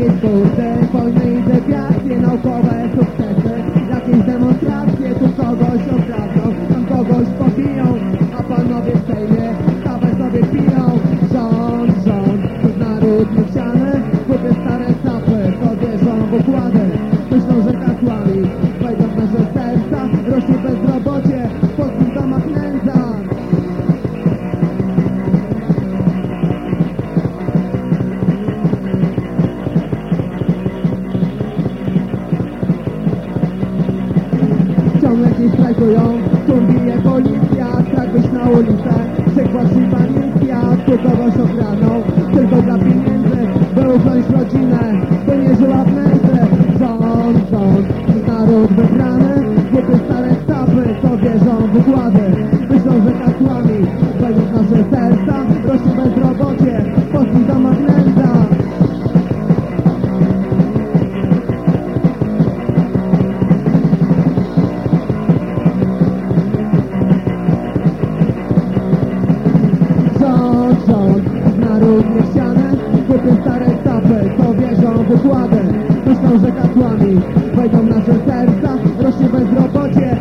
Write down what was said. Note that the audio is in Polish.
Jakieś wojny i dewiacje, naukowe sukcesy. Jakieś demonstracje, tu kogoś okradną, tam kogoś pobiją A panowie w Sejmie Ciągle ci strajkują, tu bije policja Strach wyjść na ulicę, przykład misja Tu kogoś okradną, tylko dla pieniędzy By uchronić rodzinę, by nie żyła w nędzy Rząd, rząd, naród wybrany Głupie stare stapy, to wierzą w Myślą, że hasłami wejdą w nasze serca Rośnie bezrobocie, stąd Na równie ścianę Kupię stare stapy To wierzą wykładem Myślą, że katłami Wejdą nasze serca Rośnie bezrobocie